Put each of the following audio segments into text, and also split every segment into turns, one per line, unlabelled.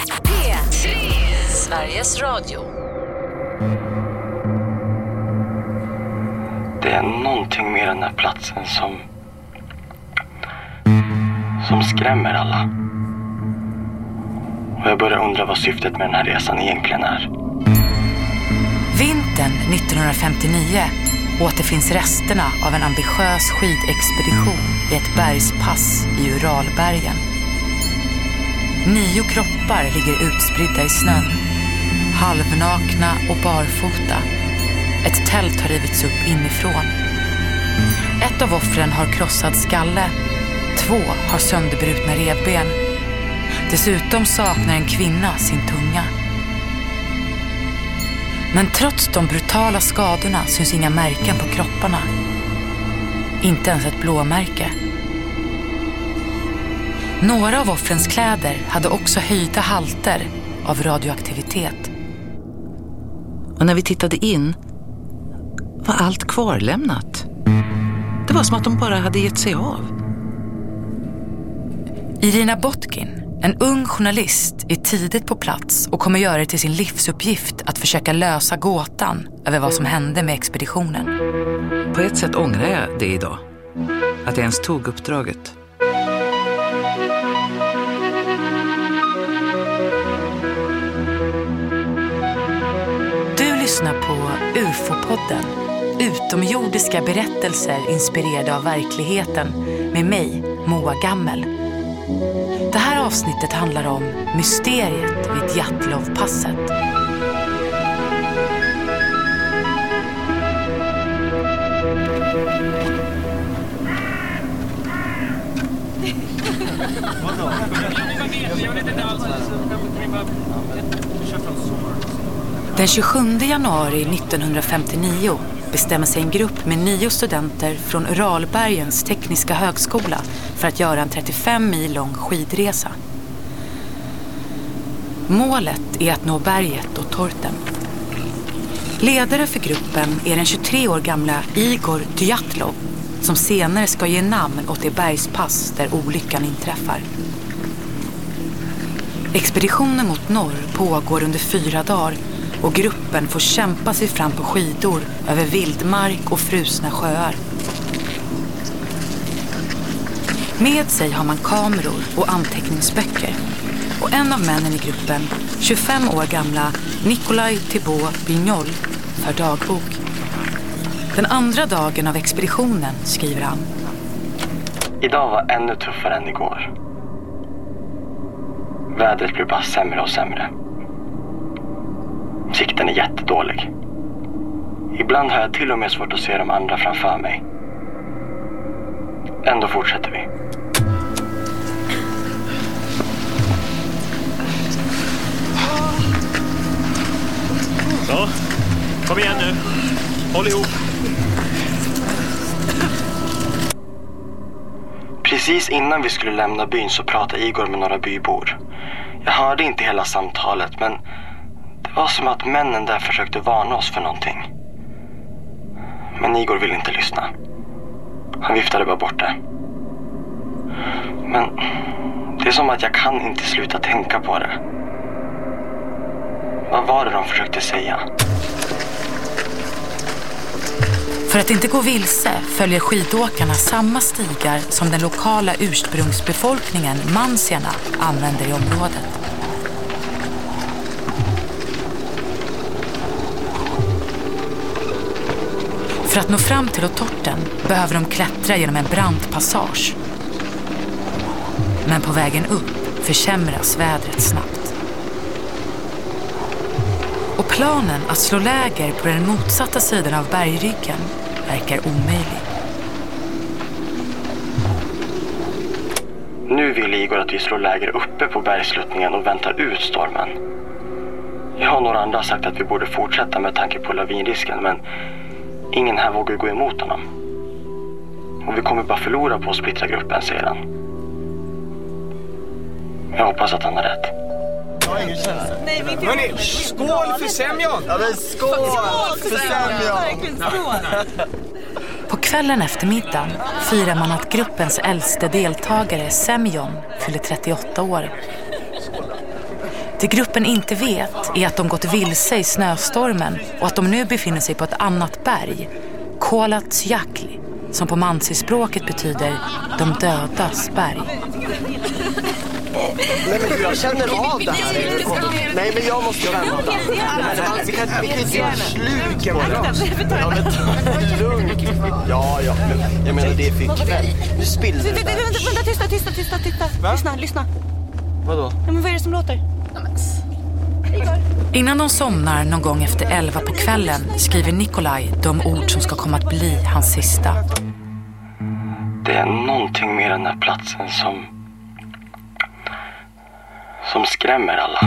P3. Sveriges Radio.
Det är någonting med den här platsen som... Som skrämmer alla. Och jag börjar undra vad syftet med den här resan egentligen är.
Vintern 1959 återfinns resterna av en ambitiös skidexpedition i ett bergspass i Uralbergen. Nio kroppar ligger utspridda i snön. Halvnakna och barfota. Ett tält har rivits upp inifrån. Ett av offren har krossad skalle. Två har sönderbrutna revben. Dessutom saknar en kvinna sin tunga. Men trots de brutala skadorna syns inga märken på kropparna. Inte ens ett blåmärke. Några av offrens kläder hade också höjda halter av radioaktivitet.
Och när vi tittade in var allt kvarlämnat. Det var som att de bara hade gett sig av.
Irina Botkin, en ung journalist, är tidigt på plats och kommer göra det till sin livsuppgift att försöka lösa gåtan över vad som hände med expeditionen.
På ett sätt ångrar jag det idag. Att jag ens tog uppdraget.
UFO-podden. Utomjordiska berättelser inspirerade av verkligheten med mig, Moa Gammel. Det här avsnittet handlar om mysteriet vid Djatlovpasset. Den 27 januari 1959 bestämmer sig en grupp med nio studenter från Uralbergens tekniska högskola för att göra en 35 mil lång skidresa. Målet är att nå berget och torten. Ledare för gruppen är den 23 år gamla Igor Dyatlov som senare ska ge namn åt det bergspass där olyckan inträffar. Expeditionen mot norr pågår under fyra dagar och gruppen får kämpa sig fram på skidor över vildmark och frusna sjöar. Med sig har man kameror och anteckningsböcker. Och en av männen i gruppen, 25 år gamla Nikolaj Thibault Bignol, för dagbok. Den andra dagen av expeditionen skriver han.
Idag var ännu tuffare än igår. Vädret blev bara sämre och sämre. Sikten är jättedålig. Ibland har jag till och med svårt att se de andra framför mig. Ändå fortsätter vi.
Så, kom igen nu. Håll ihop.
Precis innan vi skulle lämna byn så pratade Igor med några bybor. Jag hörde inte hela samtalet men det var som att männen där försökte varna oss för någonting. Men Igor ville inte lyssna. Han viftade bara bort det. Men det är som att jag kan inte sluta tänka på det. Vad var det de försökte säga?
För att inte gå vilse följer skidåkarna samma stigar som den lokala ursprungsbefolkningen mansierna använder i området. För att nå fram till Otorten behöver de klättra genom en brant passage. Men på vägen upp försämras vädret snabbt. Och planen att slå läger på den motsatta sidan av bergryggen verkar omöjlig.
Nu vill Igor att vi slår läger uppe på bergsluttningen och väntar ut stormen. Jag och några andra har sagt att vi borde fortsätta med tanke på lavinrisken men ingen här vågar gå emot honom. Och vi kommer bara förlora på att splittra gruppen, säger han. Jag hoppas att han har rätt.
Hörni, skål för Semyon!
Ja men skål för Semyon!
På kvällen efter middagen firar man att gruppens äldste deltagare, Semyon, fyller 38 år. Det gruppen inte vet är att de gått vilse i snöstormen och att de nu befinner sig på ett annat berg, Kolatsjakli, som på mansispråket betyder de dödas berg.
Nej men jag känner av det här. Nej men jag måste vänta. Vi kan, vi kan inte göra slut på det. Ja men ta lugnt. Ja, ja. Jag menar det är för kväll. Nu spiller det
Vänta,
där.
vänta, vänta, tysta, tysta, tysta, tysta. Lyssna, lyssna.
Vadå?
Ja, men vad är det som låter?
Innan de somnar någon gång efter elva på kvällen skriver Nikolaj de ord som ska komma att bli hans sista.
Det är någonting med den här platsen som... Som skrämmer alla.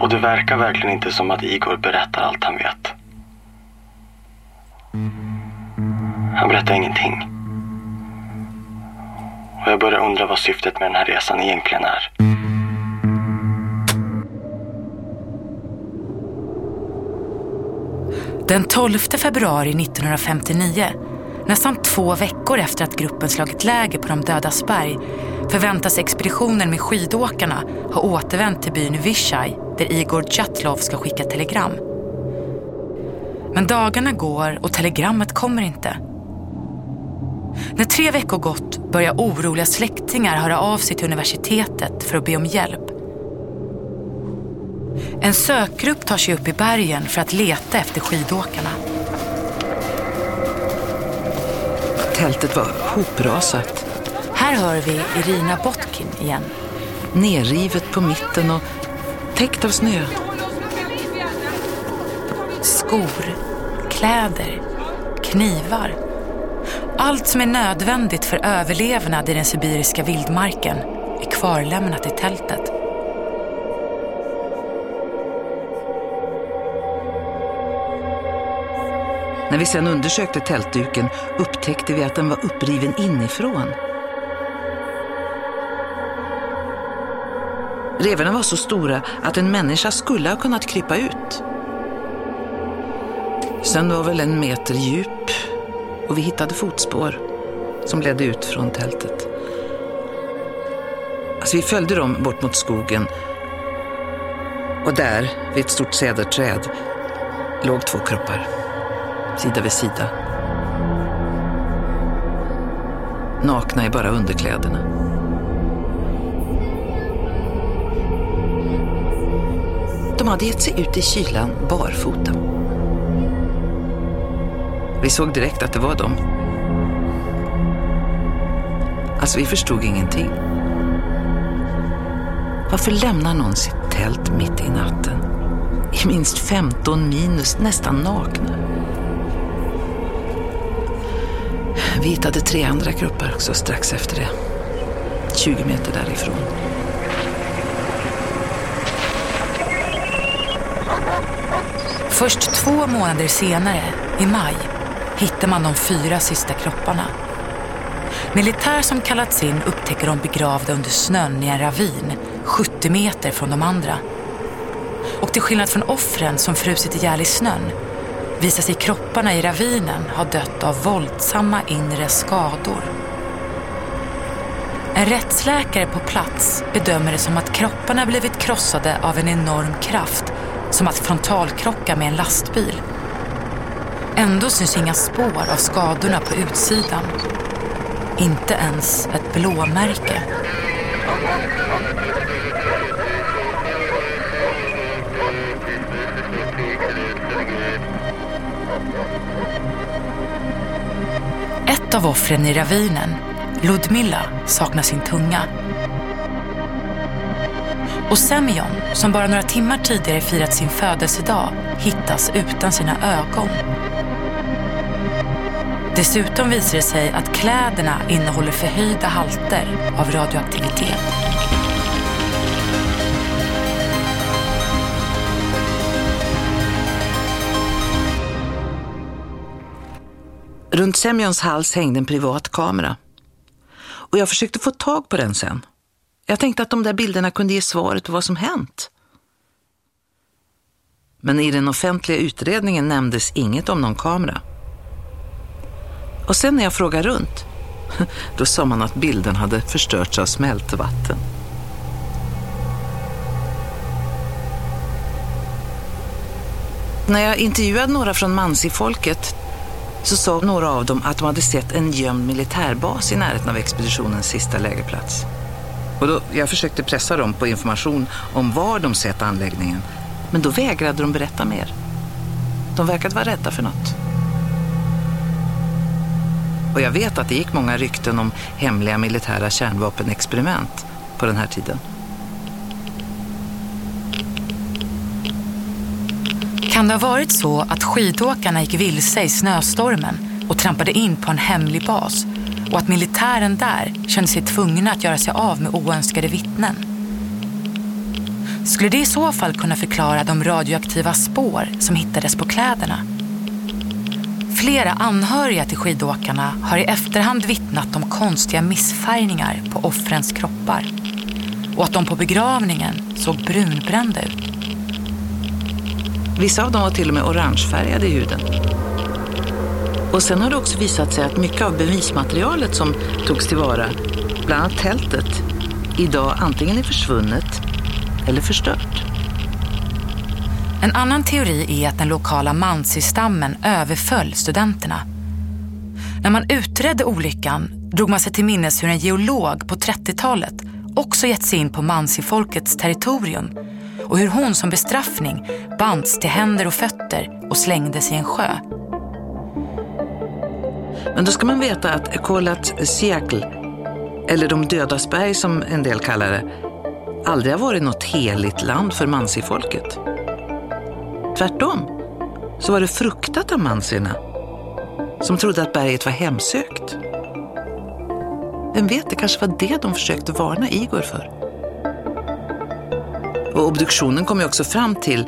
Och det verkar verkligen inte som att Igor berättar allt han vet. Han berättar ingenting. Och jag börjar undra vad syftet med den här resan egentligen är.
Den 12 februari 1959, nästan två veckor efter att gruppen slagit läger på de dödas berg, förväntas expeditionen med skidåkarna ha återvänt till byn Vishaj där Igor Tjatlov ska skicka telegram. Men dagarna går och telegrammet kommer inte. När tre veckor gått börjar oroliga släktingar höra av sig till universitetet för att be om hjälp. En sökgrupp tar sig upp i bergen för att leta efter skidåkarna.
Tältet var hoprasat,
Här hör vi Irina Botkin igen.
nerrivet på mitten och täckt av snö.
Skor, kläder, knivar. Allt som är nödvändigt för överlevnad i den sibiriska vildmarken är kvarlämnat i tältet.
När vi sen undersökte tältduken upptäckte vi att den var uppriven inifrån. Revorna var så stora att en människa skulle ha kunnat krypa ut. Sen var väl en meter djup och vi hittade fotspår som ledde ut från tältet. Alltså vi följde dem bort mot skogen och där, vid ett stort säderträd, låg två kroppar sida vid sida. Nakna i bara underkläderna. De hade gett sig ut i kylan barfota. Vi såg direkt att det var de. Alltså, vi förstod ingenting. Varför lämnar någon sitt tält mitt i natten? I minst 15 minus, nästan nakna. Vi hittade tre andra kroppar också strax efter det. 20 meter därifrån.
Först två månader senare, i maj, hittar man de fyra sista kropparna. Militär som kallats in upptäcker de begravda under snön i en ravin 70 meter från de andra. Och till skillnad från offren som frusit ihjäl i snön visar sig kropparna i ravinen ha dött av våldsamma inre skador. En rättsläkare på plats bedömer det som att kropparna blivit krossade av en enorm kraft, som att frontalkrocka med en lastbil. Ändå syns inga spår av skadorna på utsidan. Inte ens ett blåmärke. Ett av offren i ravinen, Ludmilla, saknar sin tunga. Och Semyon, som bara några timmar tidigare firat sin födelsedag, hittas utan sina ögon. Dessutom visar det sig att kläderna innehåller förhöjda halter av radioaktivitet.
Runt Semjons hals hängde en privat kamera. Och jag försökte få tag på den sen. Jag tänkte att de där bilderna kunde ge svaret på vad som hänt. Men i den offentliga utredningen nämndes inget om någon kamera. Och sen när jag frågade runt, då sa man att bilden hade förstörts av smältvatten. När jag intervjuade några från Mansi-folket så sa några av dem att de hade sett en gömd militärbas i närheten av expeditionens sista lägerplats. Och då, jag försökte pressa dem på information om var de sett anläggningen. Men då vägrade de berätta mer. De verkade vara rädda för något. Och jag vet att det gick många rykten om hemliga militära kärnvapenexperiment på den här tiden.
Kan det ha varit så att skidåkarna gick vilse i snöstormen och trampade in på en hemlig bas och att militären där kände sig tvungna att göra sig av med oönskade vittnen? Skulle det i så fall kunna förklara de radioaktiva spår som hittades på kläderna? Flera anhöriga till skidåkarna har i efterhand vittnat om konstiga missfärgningar på offrens kroppar och att de på begravningen såg brunbrända ut.
Vissa av dem var till och med orangefärgade i huden. Och sen har det också visat sig att mycket av bevismaterialet som togs tillvara, bland annat tältet, idag antingen är försvunnet eller förstört.
En annan teori är att den lokala Mansi-stammen överföll studenterna. När man utredde olyckan drog man sig till minnes hur en geolog på 30-talet också gett sig in på Mansi-folkets territorium och hur hon som bestraffning bands till händer och fötter och slängdes i en sjö.
Men då ska man veta att Kolat Siakl, eller de dödas berg som en del kallar det, aldrig har varit något heligt land för mansifolket. Tvärtom så var det fruktat av mansierna som trodde att berget var hemsökt. Vem vet, det kanske var det de försökte varna Igor för. Och obduktionen kom ju också fram till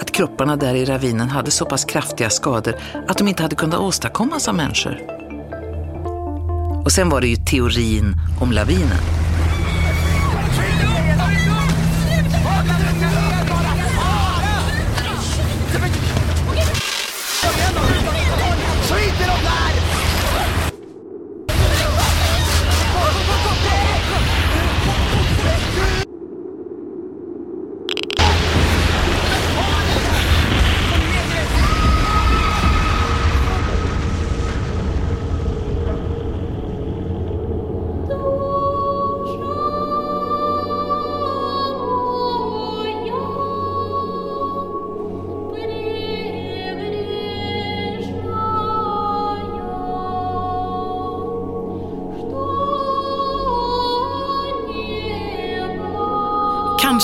att kropparna där i ravinen hade så pass kraftiga skador att de inte hade kunnat åstadkommas av människor. Och sen var det ju teorin om lavinen.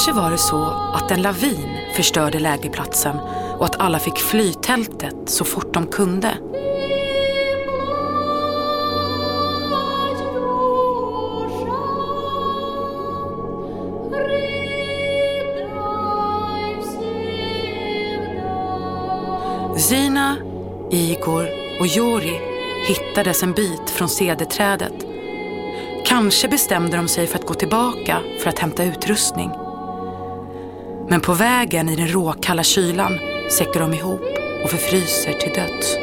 Kanske var det så att en lavin förstörde lägerplatsen och att alla fick fly tältet så fort de kunde. Zina, Igor och Jori hittades en bit från cederträdet. Kanske bestämde de sig för att gå tillbaka för att hämta utrustning. Men på vägen i den råkalla kylan säcker de ihop och förfryser till döds.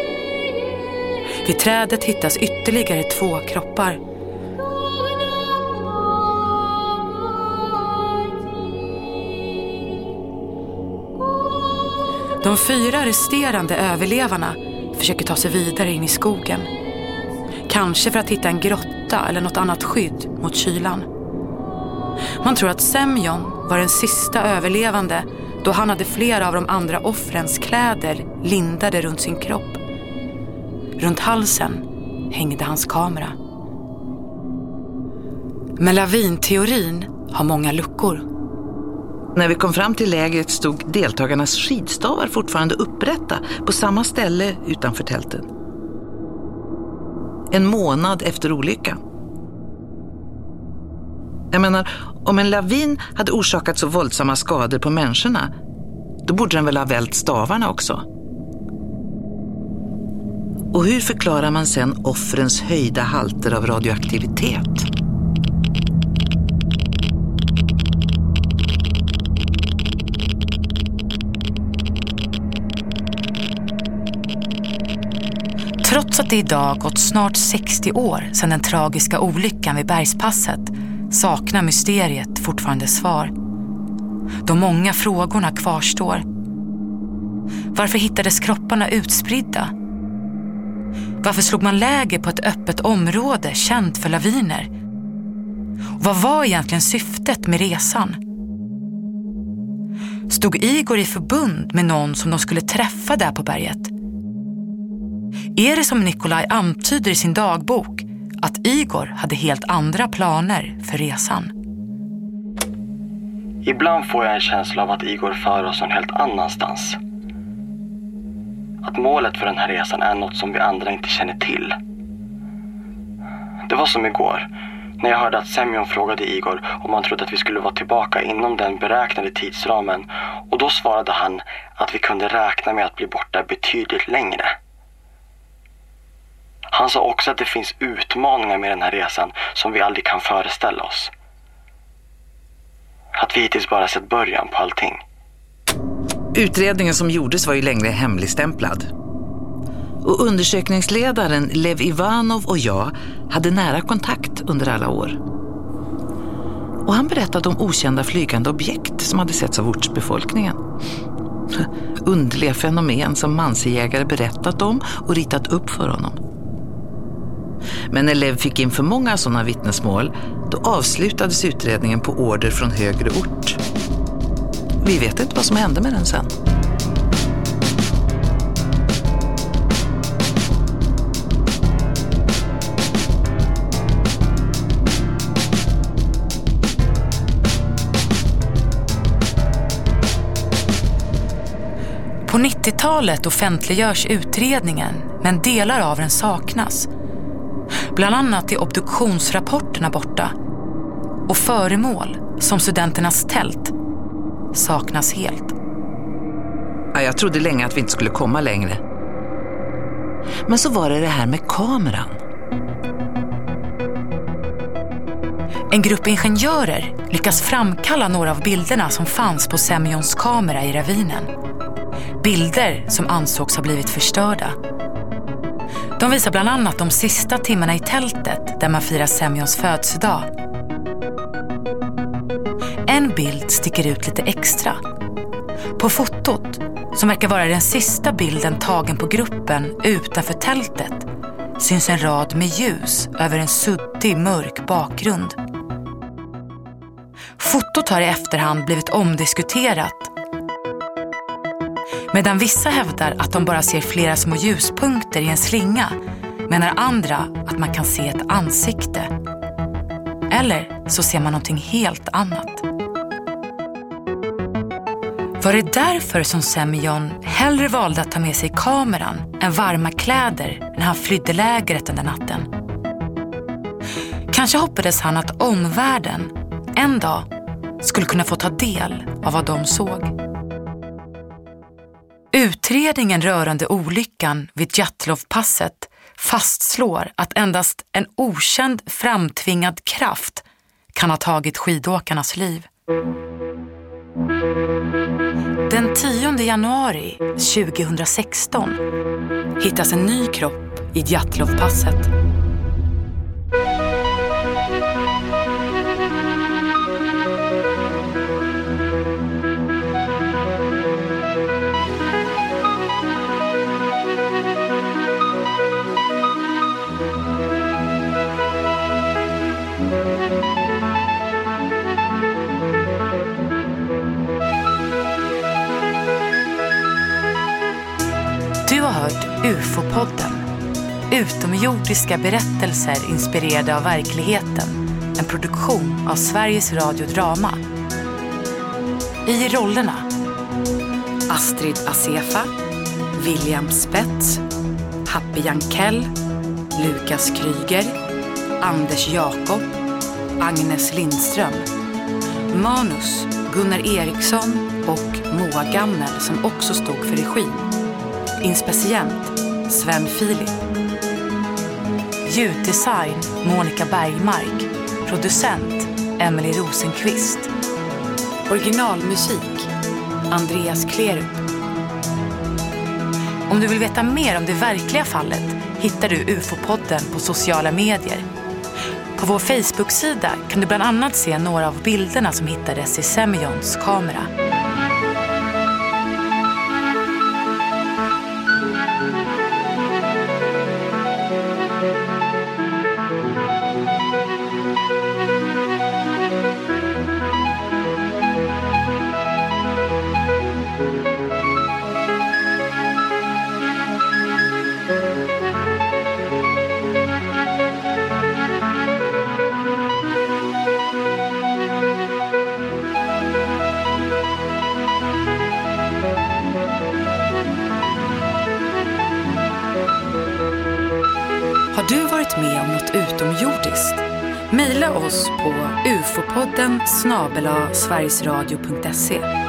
Vid trädet hittas ytterligare två kroppar. De fyra resterande överlevarna försöker ta sig vidare in i skogen. Kanske för att hitta en grotta eller något annat skydd mot kylan. Man tror att Semjon var den sista överlevande då han hade flera av de andra offrens kläder lindade runt sin kropp. Runt halsen hängde hans kamera. Men lavinteorin har många luckor.
När vi kom fram till lägret stod deltagarnas skidstavar fortfarande upprätta på samma ställe utanför tältet. En månad efter olyckan. Jag menar, om en lavin hade orsakat så våldsamma skador på människorna, då borde den väl ha vält stavarna också? Och hur förklarar man sen offrens höjda halter av radioaktivitet?
Trots att det idag gått snart 60 år sedan den tragiska olyckan vid bergspasset saknar mysteriet fortfarande svar. De många frågorna kvarstår. Varför hittades kropparna utspridda? Varför slog man läger på ett öppet område känt för laviner? Och vad var egentligen syftet med resan? Stod Igor i förbund med någon som de skulle träffa där på berget? Är det som Nikolaj antyder i sin dagbok att Igor hade helt andra planer för resan?
Ibland får jag en känsla av att Igor för oss någon helt annanstans. Att målet för den här resan är något som vi andra inte känner till. Det var som igår, när jag hörde att Semyon frågade Igor om han trodde att vi skulle vara tillbaka inom den beräknade tidsramen och då svarade han att vi kunde räkna med att bli borta betydligt längre. Han sa också att det finns utmaningar med den här resan som vi aldrig kan föreställa oss. Att vi hittills bara sett början på allting.
Utredningen som gjordes var ju längre hemligstämplad. Och undersökningsledaren Lev Ivanov och jag hade nära kontakt under alla år. Och han berättade om okända flygande objekt som hade setts av ortsbefolkningen. Underliga fenomen som mansjägare berättat om och ritat upp för honom. Men när Lev fick in för många sådana vittnesmål, då avslutades utredningen på order från högre ort. Vi vet inte vad som hände med den sen.
På 90-talet offentliggörs utredningen, men delar av den saknas. Bland annat är obduktionsrapporterna borta. Och föremål, som studenternas tält, saknas helt.
Ja, jag trodde länge att vi inte skulle komma längre. Men så var det det här med kameran.
En grupp ingenjörer lyckas framkalla några av bilderna som fanns på Semyons kamera i ravinen. Bilder som ansågs ha blivit förstörda. De visar bland annat de sista timmarna i tältet där man firar Semjons födelsedag. En bild sticker ut lite extra. På fotot, som verkar vara den sista bilden tagen på gruppen utanför tältet, syns en rad med ljus över en suddig mörk bakgrund. Fotot har i efterhand blivit omdiskuterat. Medan vissa hävdar att de bara ser flera små ljuspunkter i en slinga menar andra att man kan se ett ansikte. Eller så ser man någonting helt annat. Var det därför som Semyon hellre valde att ta med sig kameran än varma kläder när han flydde lägret den där natten? Kanske hoppades han att omvärlden en dag skulle kunna få ta del av vad de såg. Utredningen rörande olyckan vid Jatlovpasset fastslår att endast en okänd framtvingad kraft kan ha tagit skidåkarnas liv. Den 10 januari 2016 hittas en ny kropp i Djatlovpasset. UFO-podden. Utomjordiska berättelser inspirerade av verkligheten. En produktion av Sveriges Radio Drama. I rollerna Astrid Asefa, William Spets, Happy Jankell, Lukas Kryger, Anders Jakob, Agnes Lindström. Manus Gunnar Eriksson och Moa Gammel som också stod för regin. Inspicient Sven Filip. Ljuddesign Monica Bergmark. Producent Emily Rosenqvist. Originalmusik Andreas Klerup. Om du vill veta mer om det verkliga fallet hittar du UFO-podden på sociala medier. På vår Facebook-sida kan du bland annat se några av bilderna som hittades i Semyons kamera. Utomjordiskt? Mejla oss på ufopodden snabela sverigesradio.se.